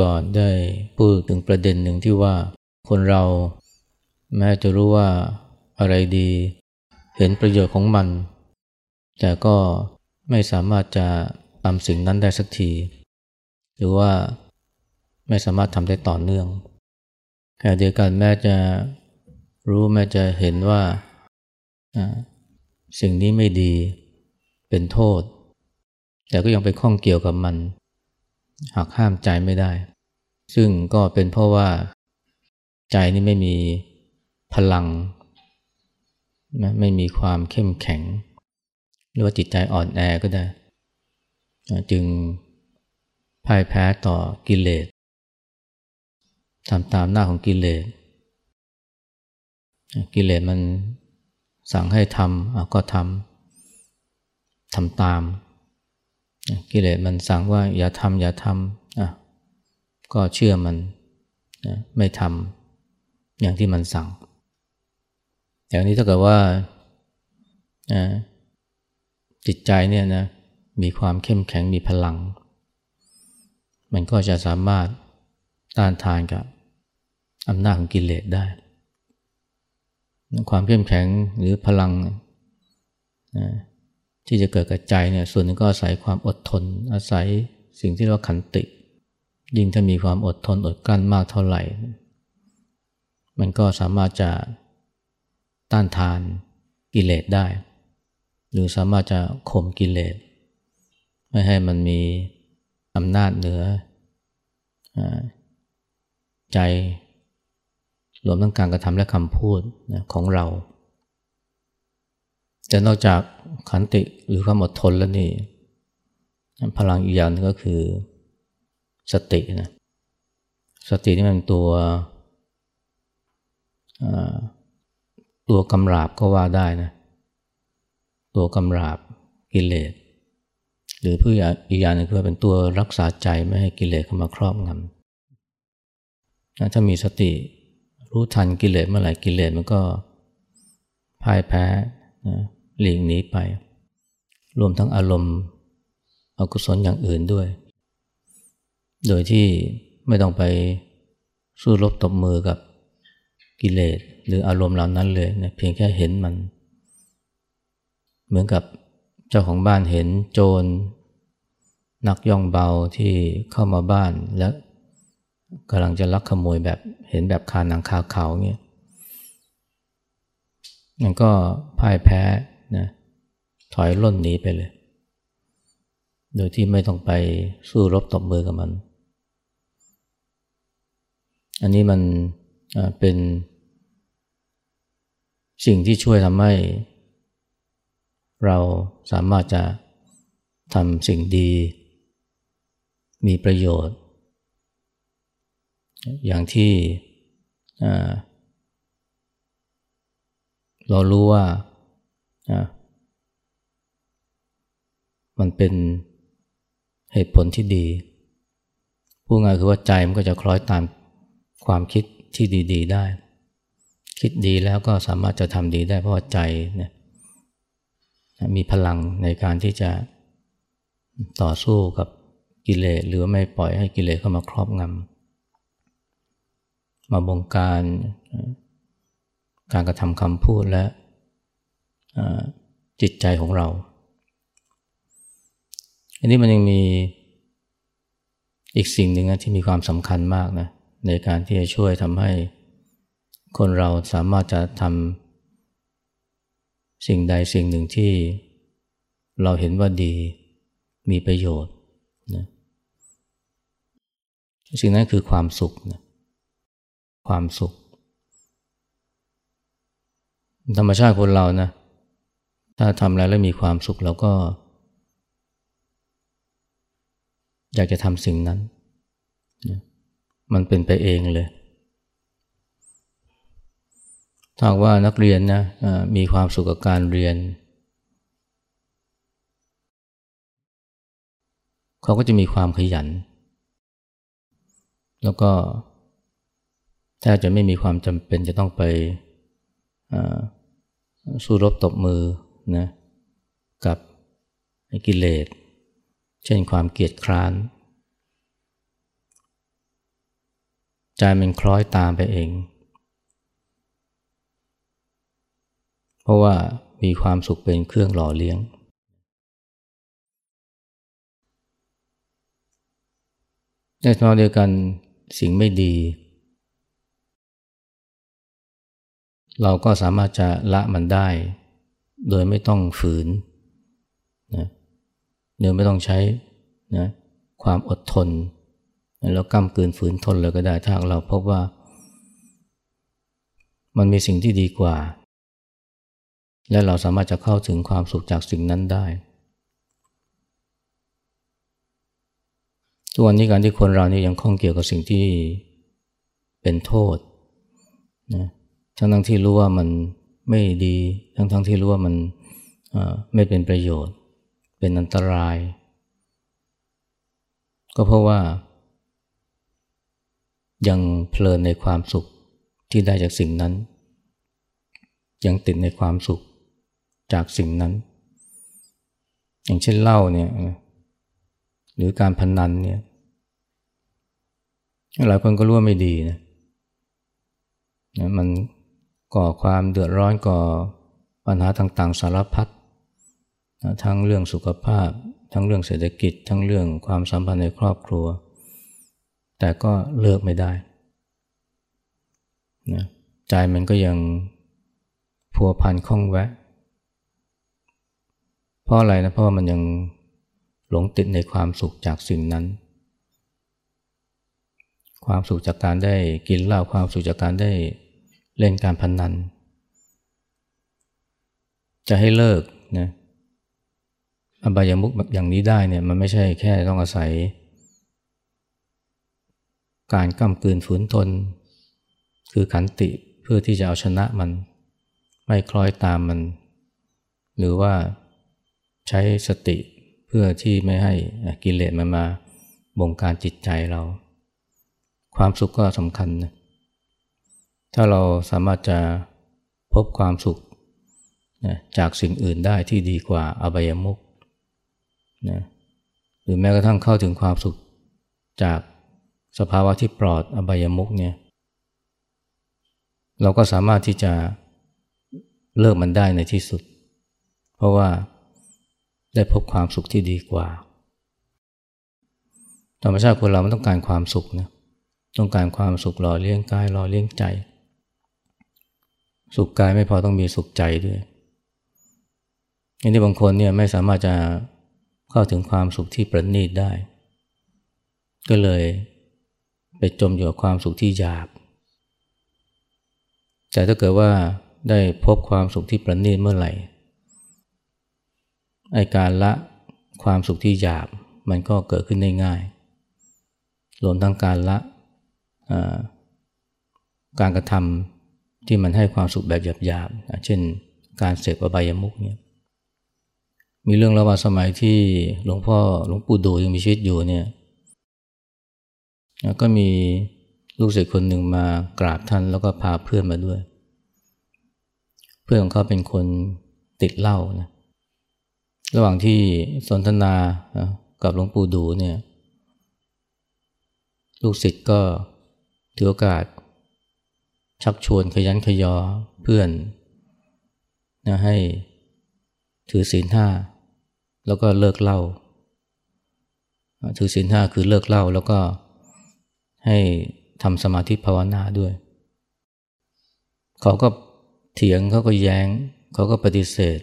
ก่อนได้พูดถึงประเด็นหนึ่งที่ว่าคนเราแม้จะรู้ว่าอะไรดี เห็นประโยชน์ของมัน แต่ก็ไม่สามารถจะทำสิ่งนั้นได้สักที หรือว่าไม่สามารถทำได้ต่อเนื่องแค่เดียวกันแม้จะรู้แม้จะเห็นว่าสิ่งนี้ไม่ดีเป็นโทษ แต่ก็ยังไปข้องเกี่ยวกับมันหักห้ามใจไม่ได้ ซึ่งก็เป็นเพราะว่าใจนี่ไม่มีพลัง ไม่มีความเข้มแข็ง หรือว่าจิตใจอ่อนแอก็ได้ จึงพ่ายแพ้ต่อกิเลสทำตามหน้าของกิเลส กิเลสมันสั่งให้ทำก็ทำทำตาม กิเลสมันสั่งว่าอย่าทำอย่าทำ ก็เชื่อมันนะไม่ทำอย่างที่มันสั่ง อย่างนี้ถ้าเกิดว่าจิตใจเนี่ยนะมีความเข้มแข็งมีพลัง มันก็จะสามารถต้านทานกับอำนาจของกิเลสได้ ความเข้มแข็งหรือพลังนะที่จะเกิดกับใจเนี่ยส่วนนึงก็อาศัยความอดทน อาศัยสิ่งที่เรียกว่าขันติ ยิ่งถ้ามีความอดทนอดกลั้นมากเท่าไหร่ มันก็สามารถจะต้านทานกิเลสได้ หรือสามารถจะข่มกิเลส ไม่ให้มันมีอำนาจเหนือใจรวมทั้งการกระทำและคำพูดของเรา แต่นอกจากขันติหรือความอดทนแล้วนี่ พลังอีกอย่างนึงก็คือ สตินะสตินี่มันตัวตัวกำราบก็ว่าได้นะตัวกำราบกิเลสหรือเพื่ออีกอย่างนึงคือเป็นตัวรักษาใจไม่ให้กิเลสเข้ามาครอบงำถ้ามีสติรู้ทันกิเลสเมื่อไหร่กิเลสมันก็พ่ายแพ้นะหลีกหนีไป รวมทั้งอารมณ์อกุศลอย่างอื่นด้วย โดยที่ไม่ต้องไปสู้รบตบมือกับกิเลสหรืออารมณ์เหล่านั้นเลยนะเพียงแค่เห็นมัน เหมือนกับเจ้าของบ้านเห็นโจรนักย่องเบาที่เข้ามาบ้านแล้วกำลังจะลักขโมยแบบเห็นแบบคาหนังคาเขาเงี้ยมันก็พ่ายแพ้นะถอยล่นหนีไปเลย โดยที่ไม่ต้องไปสู้รบตบมือกับมัน อันนี้มันเป็นสิ่งที่ช่วยทำให้ เราสามารถจะทำสิ่งดี มีประโยชน์ อย่างที่เรารู้ว่ามันเป็นเหตุผลที่ดี พูดง่ายคือว่าใจมันก็จะคล้อยตาม ความคิดที่ดี ๆ ได้ คิดดีแล้วก็สามารถจะทำดีได้เพราะว่าใจเนี่ยมีพลังในการที่จะต่อสู้กับกิเลสหรือไม่ปล่อยให้กิเลสเข้ามาครอบงำมาบงการการกระทำคำพูดและจิตใจของเรา อันนี้มันยังมีอีกสิ่งหนึ่งนะที่มีความสำคัญมากนะ ในการที่จะช่วยทำให้ คนเราสามารถจะทำสิ่งใดสิ่งหนึ่งที่ เราเห็นว่าดีมีประโยชน์นะสิ่งนั้นคือความสุขนะความสุข ธรรมชาติคนเรานะถ้าทำอะไรแล้วมีความสุขเราก็ อยากจะทำสิ่งนั้น มันเป็นไปเองเลยถ้าว่านักเรียนนะมีความสุขกับการเรียน เขาก็จะมีความขยัน แล้วก็ถ้าจะไม่มีความจำเป็นจะต้องไปสู้รบตบมือนะกับกิเลส เช่นความเกียดคร้าน ใจมันคล้อยตามไปเอง เพราะว่ามีความสุขเป็นเครื่องหล่อเลี้ยง ในทางเดียวกันสิ่งไม่ดี เราก็สามารถจะละมันได้ โดยไม่ต้องฝืนนะโดยไม่ต้องใช้นะความอดทน แล้วกำกืนฝืนทนเลยก็ได้ถ้าเราพบว่า มันมีสิ่งที่ดีกว่า และเราสามารถจะเข้าถึงความสุขจากสิ่งนั้นได้ทุกวันนี้การที่คนเรานี่ยังข้องเกี่ยวกับสิ่งที่เป็นโทษนะทั้งทั้งที่รู้ว่ามันไม่ดีทั้งทั้งที่รู้ว่ามันไม่เป็นประโยชน์ เป็นอันตราย ก็เพราะว่า ยังเพลินในความสุขที่ได้จากสิ่งนั้น ยังติดในความสุขจากสิ่งนั้น อย่างเช่นเหล้าเนี่ยหรือการพนันเนี่ยหลายคนก็รู้ว่าไม่ดีนะมันก่อความเดือดร้อนก่อปัญหาต่างๆ สารพัดทั้งเรื่องสุขภาพ ทั้งเรื่องเศรษฐกิจ ทั้งเรื่องความสัมพันธ์ในครอบครัว แต่ก็เลิกไม่ได้นะใจมันก็ยังพัวพันคล้องแวะ เพราะอะไรนะ เพราะว่ามันยังหลงติดในความสุขจากสิ่งนั้น ความสุขจากการได้กินเหล้าความสุขจากการได้เล่นการพนนัน จะให้เลิกนะอบายมุกอย่างนี้ได้เนี่ยมันไม่ใช่แค่ต้องอาศัย การก้ำกืนฝืนทน คือขันติเพื่อที่จะเอาชนะมัน ไม่คล้อยตามมัน หรือว่าใช้สติเพื่อที่ไม่ให้กิเลสมันมาบงการจิตใจเรา ความสุขก็สำคัญนะถ้าเราสามารถจะพบความสุขนะจากสิ่งอื่นได้ที่ดีกว่าอบายมุกนะหรือแม้กระทั่งเข้าถึงความสุขจาก สภาวะที่ปลอดอบายมุกเนี่ยเราก็สามารถที่จะเลิกมันได้ในที่สุด เพราะว่าได้พบความสุขที่ดีกว่า ธรรมชาติคนเรามันต้องการความสุขนะต้องการความสุขหล่อเลี้ยงกายหล่อเลี้ยงใจ สุขกายไม่พอต้องมีสุขใจด้วยอย่างที่บางคนเนี่ยไม่สามารถจะเข้าถึงความสุขที่ประณีตได้ ก็เลย ไปจมอยู่กับความสุขที่หยาบ แต่ถ้าเกิดว่าได้พบความสุขที่ประณีตเมื่อไหร่ไอการละความสุขที่หยาบมันก็เกิดขึ้นได้ง่าย รวมทั้งการละการกระทำที่มันให้ความสุขแบบหยาบๆ เช่นการเสพอบายามุกเนี่ยมีเรื่องระหว่าสมัยที่หลวงพ่อหลวงปู่ดูยังมีชีวิตอยู่เนี่ย ก็มีลูกศิษย์คนหนึ่งมากราบท่านแล้วก็พาเพื่อนมาด้วย เพื่อนของเขาเป็นคนติดเหล้านะระหว่างที่สนทนากับหลวงปู่ดูเนี่ย ลูกศิษย์ก็ถือโอกาส ชักชวนขยันขยอเพื่อนนะให้ถือศีลห้าแล้วก็เลิกเหล้าถือศีลห้าคือเลิกเหล้าแล้วก็ ให้ทำสมาธิภาวนาด้วย เขาก็เถียงเขาก็แยง้ง เขาก็ปฏิเสธ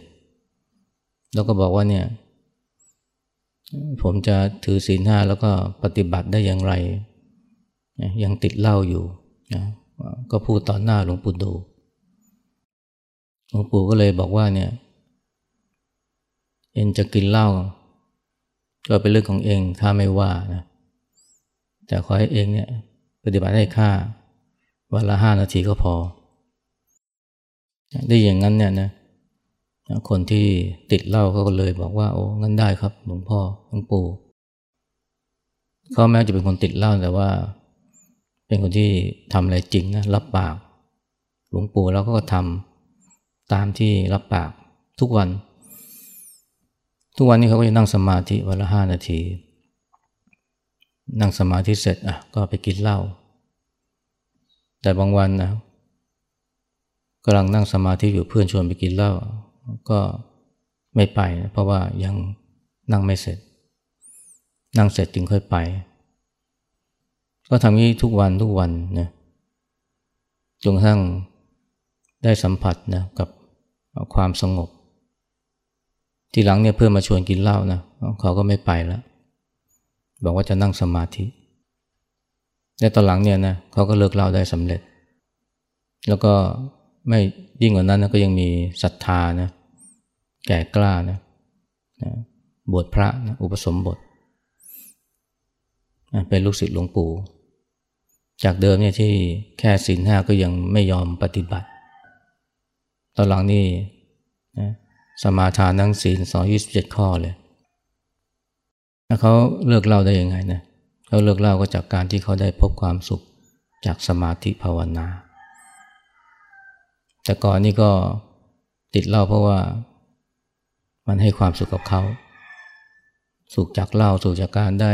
แล้วก็บอกว่าเนี่ย ผมจะถือศีลห้าแล้วก็ปฏิบัติได้อย่างไร ยังติดเหล้าอยู่นะก็พูดต่อหน้าหลวงปู่ดูหลวงปู่ก็เลยบอกว่าเนี่ย เอ็นจะกินเหล้าก็เป็นเรื่องของเองถ้าไม่ว่านะ แต่ขอให้เองเนี่ยปฏิบัติให้ค่าวันละห้านาทีก็พอ ได้อย่างนั้นเนี่ยนะคนที่ติดเหล้าเขาก็เลยบอกว่า โอ้งั้นได้ครับหลวงพ่อหลวงปู่เขาแม้จะเป็นคนติดเหล้าแต่ว่า เป็นคนที่ทำอะไรจริงนะรับปาก หลวงปู่แล้วก็ทำตามที่รับปากทุกวัน ทุกวันนี้เขาก็จะนั่งสมาธิวันละห้านาที นั่งสมาธิเสร็จอะก็ไปกินเหล้าแต่บางวันนะกำลังนั่งสมาธิอยู่เพื่อนชวนไปกินเหล้าก็ไม่ไปนะเพราะว่ายังนั่งไม่เสร็จ นั่งเสร็จจึงค่อยไป ก็ทำนี้ทุกวันทุกวันนะจนกระทั่งได้สัมผัสนะกับความสงบ ทีหลังเนี่ยเพื่อนมาชวนกินเหล้านะเขาก็ไม่ไปแล้ว บอกว่าจะนั่งสมาธิ และตอนหลังเนี่ยนะเขาก็เลิกเล้าได้สำเร็จ แล้วก็ไม่ยิ่งกว่านั้นนะก็ยังมีศรัทธานะแก่กล้านะนะบวชพระนะอุปสมบทนะเป็นลูกศิษย์หลวงปู่ จากเดิมเนี่ยที่แค่ศีลห้าก็ยังไม่ยอมปฏิบัติ ตอนหลังนี่นะสมาทานนั่งศีลสองยี่สิบเจ็ดข้อเลย แล้วเขาเลิกเล่าได้ยังไงนะเขาเลิกเล่าก็จากการที่เขาได้พบความสุขจากสมาธิภาวนา แต่ก่อนนี่ก็ติดเล่าเพราะว่ามันให้ความสุขกับเขา สุขจากเล่าสุขจากการได้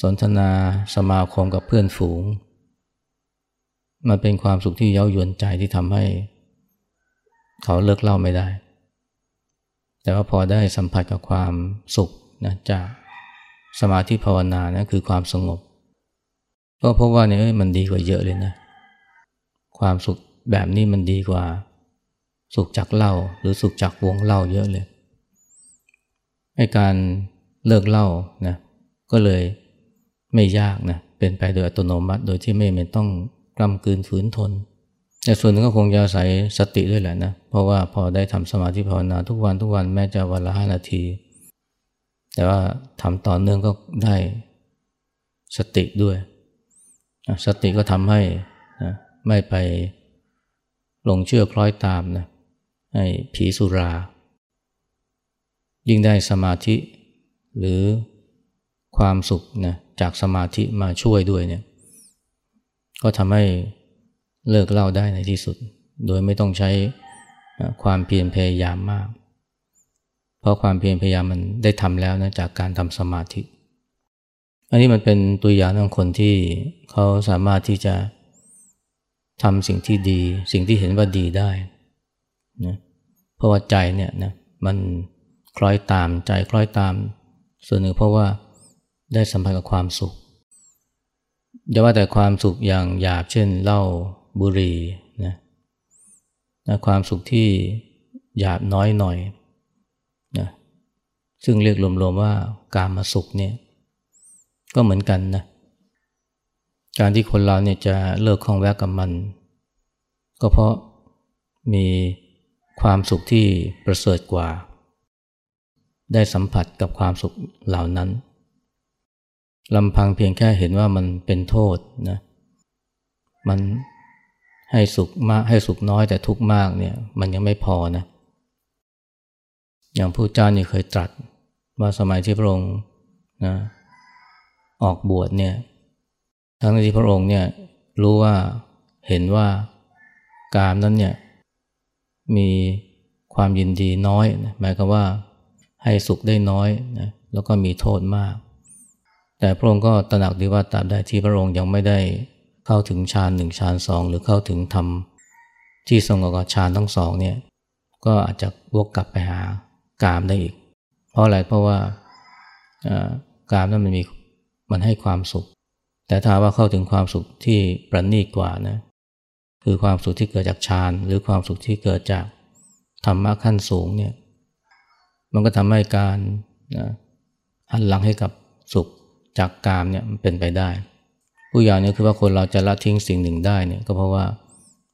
สนทนาสมาคมกับเพื่อนฝูง มันเป็นความสุขที่เย้ายวนใจที่ทำให้ เขาเลิกเล่าไม่ได้ แต่ว่าพอได้สัมผัสกับความสุขนะจากสมาธิภาวนานะคือความสงบ ก็พบว่าเนี่ยมันดีกว่าเยอะเลยนะ ความสุขแบบนี้มันดีกว่า สุขจากเหล้าหรือสุขจากวงเหล้าเยอะเลยให้การเลิกเหล้านะก็เลยไม่ยากนะเป็นไปโดยอัตโนมัติโดยที่ไม่เป็นต้องกล้ำกลืนฝืนทน แต่ส่วนหนึ่งก็คงจะอาศัยสติด้วยแหละนะ เพราะว่าพอได้ทำสมาธิภาวนาทุกวันทุกวันแม้จะวันละห้านาที แต่ว่าทำต่อเนื่องก็ได้สติด้วย สติก็ทำให้นะไม่ไปหลงเชื่อคล้อยตามนะให้ผีสุรา ยิ่งได้สมาธิหรือความสุขนะจากสมาธิมาช่วยด้วยเนี่ย ก็ทำให้ เลิกเล่าได้ในที่สุด โดยไม่ต้องใช้ความเพียรพยายามมาก เพราะความเพียรพยายามมันได้ทำแล้วนะจากการทำสมาธิ อันนี้มันเป็นตัวอย่างของคนที่เขาสามารถที่จะทำสิ่งที่ดี สิ่งที่เห็นว่าดีได้นะเพราะว่าใจเนี่ยนะมันคล้อยตามใจคล้อยตาม ส่วนหนึ่งเพราะว่าได้สัมผัสกับความสุขอย่าว่าแต่ความสุขอย่างหยาบเช่นเล้า บุหรี่นะนะความสุขที่หยาบน้อยหน่อยนะซึ่งเรียกรวมๆว่าการมาสุขเนี่ยก็เหมือนกันนะการที่คนเราเนี่ยจะเลิกคล้องแวะกับมัน ก็เพราะมีความสุขที่ประเสริฐกว่า ได้สัมผัสกับความสุขเหล่านั้นลำพังเพียงแค่เห็นว่ามันเป็นโทษนะมัน ให้สุขมากให้สุขน้อยแต่ทุกข์มากเนี่ยมันยังไม่พอนะ อย่างผู้เจ้านี่เคยตรัสว่าสมัยที่พระองค์นะออกบวชเนี่ยทั้งที่พระองค์เนี่ยรู้ว่าเห็นว่ากามนั้นเนี่ยมีความยินดีน้อยนะหมายความว่าให้สุขได้น้อยนะแล้วก็มีโทษมาก แต่พระองค์ก็ตระหนักดีว่าตราบใดที่พระองค์ยังไม่ได้ เข้าถึงฌานหนึ่งฌานสองหรือเข้าถึงธรรมที่ทรงกับฌานทั้งสองเนี่ยก็อาจจะวกกลับไปหากามได้อีก เพราะอะไรเพราะว่ากามนั้นมันมีมันให้ความสุข แต่ถ้าว่าเข้าถึงความสุขที่ประณีตกว่านะคือความสุขที่เกิดจากฌานหรือความสุขที่เกิดจากธรรมะขั้นสูงเนี่ยมันก็ทำให้การนะหันหลังให้กับสุขจากกามเนี่ยมันเป็นไปได้ ผู้อย่างนี้คือว่าคนเราจะละทิ้งสิ่งหนึ่งได้เนี่ยก็เพราะว่า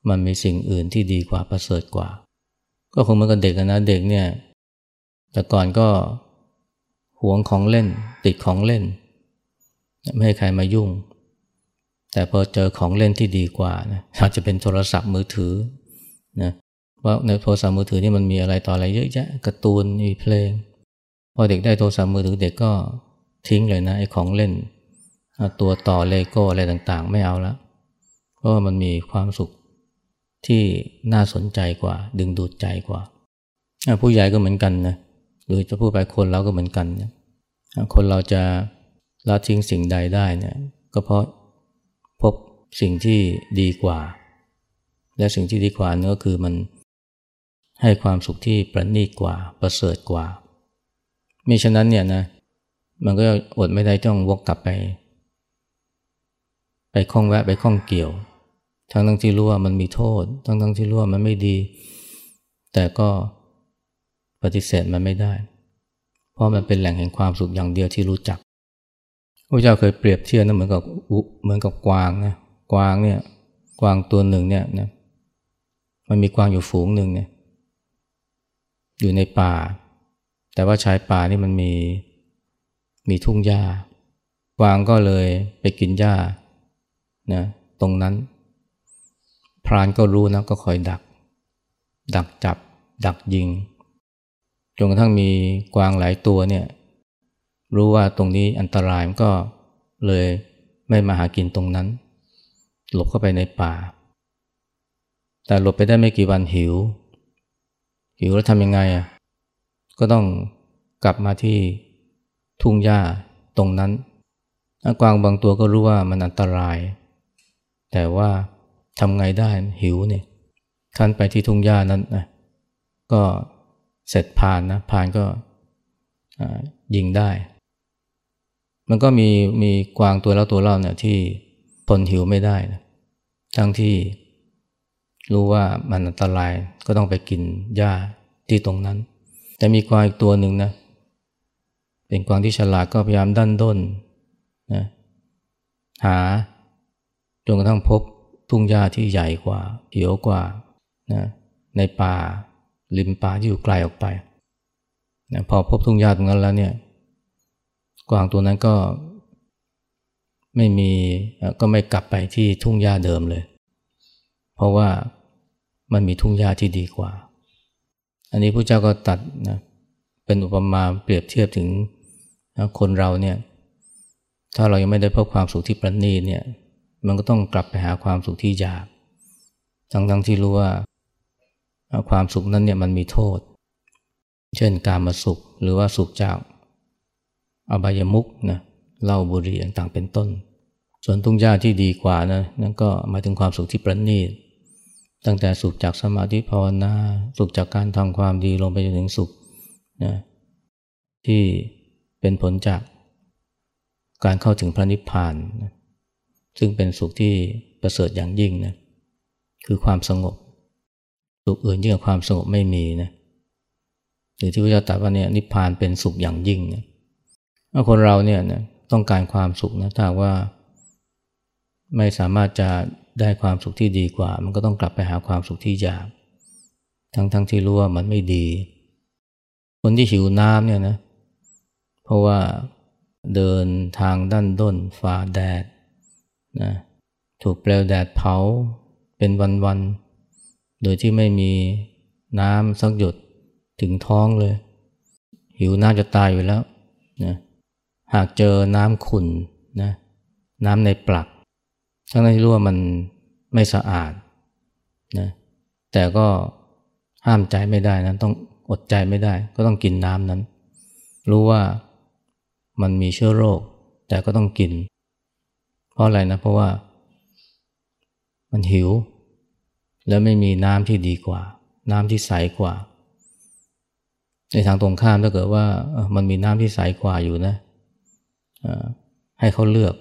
มันมีสิ่งอื่นที่ดีกว่าประเสริฐกว่า ก็คงเหมือนกับเด็กนะเด็กเนี่ยแต่ก่อนก็หวงของเล่น ติดของเล่น ไม่ให้ใครมายุ่ง แต่พอเจอของเล่นที่ดีกว่านะอาจจะเป็นโทรศัพท์มือถือนะว่าในโทรศัพท์มือถือนี่มันมีอะไรต่ออะไรเยอะแยะการ์ตูนมีเพลง พอเด็กได้โทรศัพท์มือถือเด็กก็ทิ้งเลยนะไอ้ของเล่น ตัวต่อเลโก้อะไรต่างๆ ไม่เอาละเพราะว่ามันมีความสุขที่น่าสนใจกว่า ดึงดูดใจกว่า ผู้ใหญ่ก็เหมือนกันนะหรือจะพูดไปคนเราก็เหมือนกันคนเราจะละทิ้งสิ่งใดได้เนี่ยก็เพราะพบสิ่งที่ดีกว่า และสิ่งที่ดีกว่าเนื้อคือมันให้ความสุขที่ประณีตกว่า ประเสริฐกว่ามิฉะนั้นเนี่ยนะมันก็อดไม่ได้ต้องวกกลับไป ไปคล้องแวะไปคล้องเกี่ยว ทั้งทั้งที่รู้ว่ามันมีโทษ ทั้งทั้งที่รู้ว่ามันไม่ดี แต่ก็ปฏิเสธมันไม่ได้ เพราะมันเป็นแหล่งแห่งความสุขอย่างเดียวที่รู้จักพระเจ้าเคยเปรียบเทียบนะเหมือนกับเหมือนกับกวางนะกวางเนี่ยกวางตัวหนึ่งเนี่ยนะมันมีกวางอยู่ฝูงหนึ่งเนี่ยอยู่ในป่า แต่ว่าชายป่านี่มันมีมีทุ่งหญ้ากวางก็เลยไปกินหญ้า นะตรงนั้น พรานก็รู้นะก็คอยดัก ดักจับ ดักยิง จนกระทั่งมีกวางหลายตัวเนี่ยรู้ว่าตรงนี้อันตรายมันก็เลยไม่มาหากินตรงนั้น หลบเข้าไปในป่า แต่หลบไปได้ไม่กี่วันหิว หิวแล้วทำยังไงอะก็ต้องกลับมาที่ทุ่งหญ้าตรงนั้นกวางบางตัวก็รู้ว่ามันอันตราย แต่ว่าทำไงได้หิวเนี่ยคันไปที่ทุ่งหญ้านั้นนะก็เสร็จผ่านนะผ่านก็ยิงได้ มันก็มีมีกวางตัวแล้วตัวเล่าเนี่ยที่ทนหิวไม่ได้นะทั้งที่รู้ว่ามันอันตรายก็ต้องไปกินหญ้าที่ตรงนั้น แต่มีกวางอีกตัวหนึ่งนะเป็นกวางที่ฉลาดก็พยายามดันด้นนะหา จนกระทั่งพบทุ่งหญ้าที่ใหญ่กว่าเขียวกว่านะในป่าริมป่าที่อยู่ไกลออกไปนะพอพบทุ่งหญ้าตรงนั้นแล้วเนี่ยกวางตัวนั้นก็ไม่มีก็ไม่กลับไปที่ทุ่งหญ้าเดิมเลย เพราะว่ามันมีทุ่งหญ้าที่ดีกว่า อันนี้พระเจ้าก็ตัดนะเป็นอุปมาเปรียบเทียบถึงคนเราเนี่ยถ้าเรายังไม่ได้พบความสุขที่ประณีตเนี่ย มันก็ต้องกลับไปหาความสุขที่ยาก ทั้งทั้งที่รู้ว่า ความสุขนั้นเนี่ยมันมีโทษ เช่นการมาสุขหรือว่าสุขจากอบายมุกนะเหล้าบุหรี่ต่างๆเป็นต้น ส่วนทุ่งหญ้าที่ดีกว่านะนั่นก็หมายถึงความสุขที่ประณีตตั้งแต่สุขจากสมาธิภาวนาสุขจากการทำความดีลงไปจนถึงสุขนะที่เป็นผลจากการเข้าถึงพระนิพพานนะ ซึ่งเป็นสุขที่ประเสริฐอย่างยิ่งนะคือความสงบ สุขอื่นยิ่งกว่าความสงบไม่มีนะหรือที่พระเจ้าตรัสว่าเนี่ยนิพพานเป็นสุขอย่างยิ่งนะคนเราเนี่ยนะต้องการความสุขนะถ้าว่าไม่สามารถจะได้ความสุขที่ดีกว่า มันก็ต้องกลับไปหาความสุขที่ยาก ทั้งทั้งที่รู้ว่ามันไม่ดี คนที่หิวน้ำเนี่ยนะเพราะว่าเดินทางด้านด้นฝ่าแดด นะถูกเปลวแดดเผาเป็นวันๆ โดยที่ไม่มีน้ำสักหยดถึงท้องเลย หิวน้ำจะตายอยู่แล้วนะหากเจอน้ำขุ่นนะน้ำในปลักทั้งที่รู้ว่ามันไม่สะอาดนะแต่ก็ห้ามใจไม่ได้นะต้องอดใจไม่ได้ ก็ต้องกินน้ำนั้น รู้ว่ามันมีเชื้อโรค แต่ก็ต้องกิน เพราะอะไรนะ เพราะว่ามันหิว แล้วไม่มีน้ำที่ดีกว่า น้ำที่ใสกว่า ในทางตรงข้ามถ้าเกิดว่ามันมีน้ำที่ใสกว่าอยู่นะให้เขาเลือก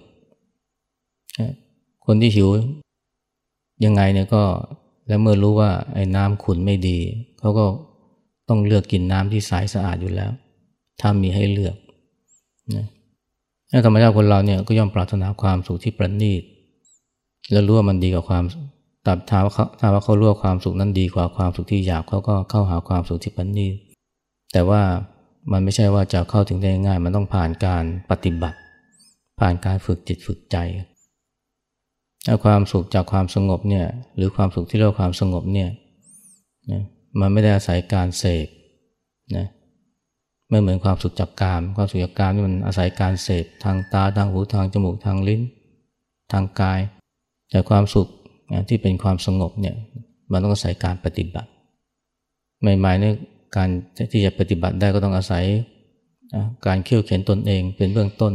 คนที่หิวยังไงเนี่ยก็แล้วเมื่อรู้ว่าไอ้น้ำขุนไม่ดี เขาก็ต้องเลือกกินน้ำที่ใสสะอาดอยู่แล้ว ถ้ามีให้เลือกนะ ธรรมชาติคนเราเนี่ยก็ย่อมปรารถนาความสุขที่ประณีต แล้วรู้ว่ามันดีกว่าความตัดท้าว่าเขาถ้าว่าเขารู้ว่าความสุขนั้นดีกว่าความสุขที่หยาบเขาก็เข้าหาความสุขที่ประณีต แต่ว่ามันไม่ใช่ว่าจะเข้าถึงได้ง่าย มันต้องผ่านการปฏิบัติ ผ่านการฝึกจิตฝึกใจถ้าความสุขจากความสงบเนี่ยหรือความสุขที่เรียกความสงบเนี่ยนะมันไม่ได้อาศัยการเสพนะ ไม่เหมือนความสุขจากกาม ความสุขจากกามนี่มันอาศัยการเสพทางตาทางหูทางจมูกทางลิ้น ทางกาย แต่ความสุขที่เป็นความสงบเนี่ยมันต้องอาศัยการปฏิบัติ ใหม่ๆเนี่ยการที่จะปฏิบัติได้ก็ต้องอาศัยการเขี่ยวเข็นตนเองเป็นเบื้องต้น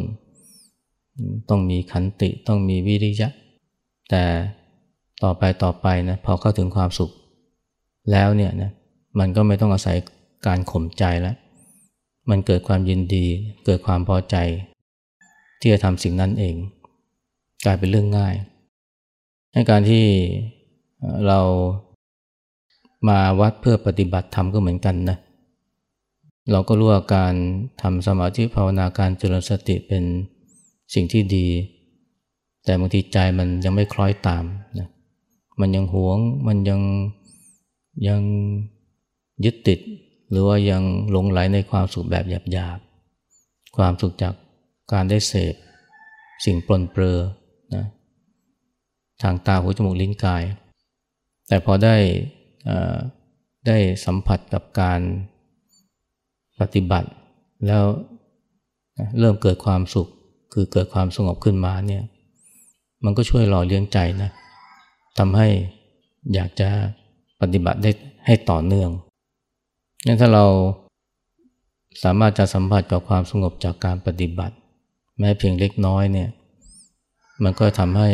ต้องมีขันติต้องมีวิริยะ แต่ต่อไปต่อไปนะพอเข้าถึงความสุขแล้วเนี่ยนะมันก็ไม่ต้องอาศัยการข่มใจแล้ว มันเกิดความยินดี เกิดความพอใจ ที่จะทำสิ่งนั้นเอง กลายเป็นเรื่องง่ายในการที่เรามาวัดเพื่อปฏิบัติธรรมก็เหมือนกันนะเราก็รู้ว่าการทำสมาธิภาวนาการเจริญสติเป็นสิ่งที่ดี แต่บางทีใจมันยังไม่คล้อยตามนะมันยังหวงมันยังยังยึดติด หรือว่ายังหลงไหลในความสุขแบบหยาบๆ ความสุขจากการได้เสพสิ่งปลนเปลือนะทางตาหูจมูกลิ้นกาย แต่พอได้ได้สัมผัสกับการปฏิบัติ แล้วเริ่มเกิดความสุขคือเกิดความสงบขึ้นมาเนี่ยมันก็ช่วยหล่อเลี้ยงใจนะทำให้อยากจะปฏิบัติได้ให้ต่อเนื่อง งั้นถ้าเราสามารถจะสัมผัสกับความสงบจากการปฏิบัติ แม้เพียงเล็กน้อยเนี่ยมันก็ทำให้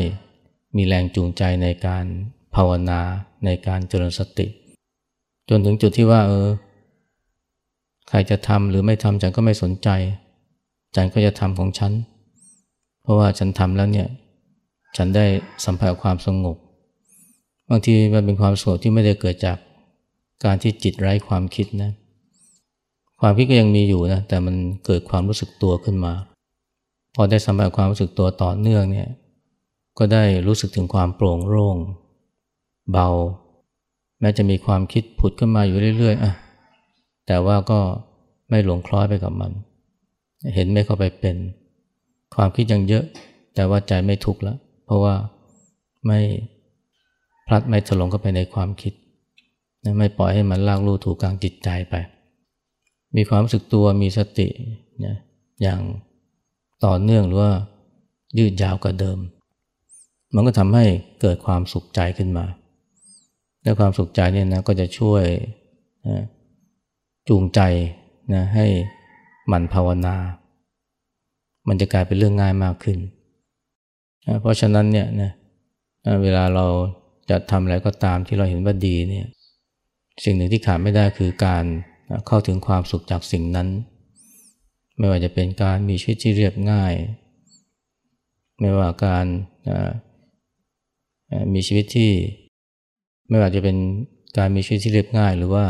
มีแรงจูงใจในการภาวนาในการเจริญสติ จนถึงจุดที่ว่าเออใครจะทำหรือไม่ทำฉันก็ไม่สนใจ ฉันก็จะทำของฉัน เพราะว่าฉันทำแล้วเนี่ยฉันได้สัมผัสความสงบ บางทีมันเป็นความสงบที่ไม่ได้เกิดจาก การที่จิตไร้ความคิดนะ ความคิดก็ยังมีอยู่นะ แต่มันเกิดความรู้สึกตัวขึ้นมา พอได้สัมผัสความรู้สึกตัวต่อเนื่องเนี่ย ก็ได้รู้สึกถึงความโปร่งโล่งเบา แม้จะมีความคิดผุดขึ้นมาอยู่เรื่อยๆอะแต่ว่าก็ไม่หลงคล้อยไปกับมัน เห็นไม่เข้าไปเป็น ความคิดยังเยอะ แต่ว่าใจไม่ทุกข์แล้ว เพราะว่าไม่พลัดไม่ถลงเข้าไปในความคิด ไม่ปล่อยให้มันลากลู่ถูกกลางจิตใจไป มีความรู้สึกตัวมีสติเนี่ยอย่างต่อเนื่องหรือว่ายืดยาวกว่าเดิม มันก็ทำให้เกิดความสุขใจขึ้นมา และความสุขใจเนี่ยนะก็จะช่วยนะจูงใจนะให้มันภาวนา มันจะกลายเป็นเรื่องง่ายมากขึ้นเพราะฉะนั้นเนี่ยนะเวลาเราจะทำอะไรก็ตามที่เราเห็นว่าดีเนี่ย สิ่งหนึ่งที่ขาดไม่ได้คือการเข้าถึงความสุขจากสิ่งนั้น ไม่ว่าจะเป็นการมีชีวิตที่เรียบง่าย ไม่ว่าการมีชีวิตที่ ไม่ว่าจะเป็นการมีชีวิตที่เรียบง่าย หรือว่า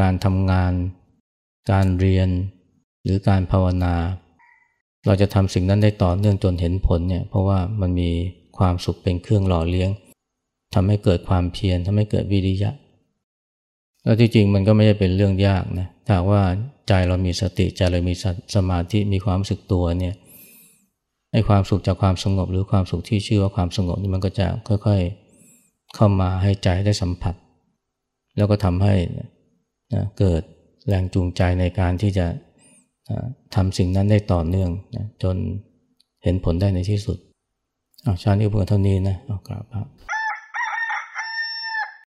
การทำงาน การเรียน หรือการภาวนา เราจะทำสิ่งนั้นได้ต่อเนื่องจนเห็นผลเนี่ยเพราะว่ามันมีความสุขเป็นเครื่องหล่อเลี้ยงทำให้เกิดความเพียรทำให้เกิดวิริยะ แล้วที่จริงมันก็ไม่ใช่เป็นเรื่องยากนะถ้าว่าใจเรามีสติใจเรามีสมาธิมีความรู้สึกตัวเนี่ยให้ความสุขจากความสงบหรือความสุขที่ชื่อว่าความสงบนี่มันก็จะค่อยๆเข้ามาให้ใจได้สัมผัส แล้วก็ทำให้นะเกิดแรงจูงใจในการที่จะทำสิ่งนั้นได้ต่อเนื่องนะจนเห็นผลได้ในที่สุดอาชาตินี้เพื่อเท่านี้นะกราบครับ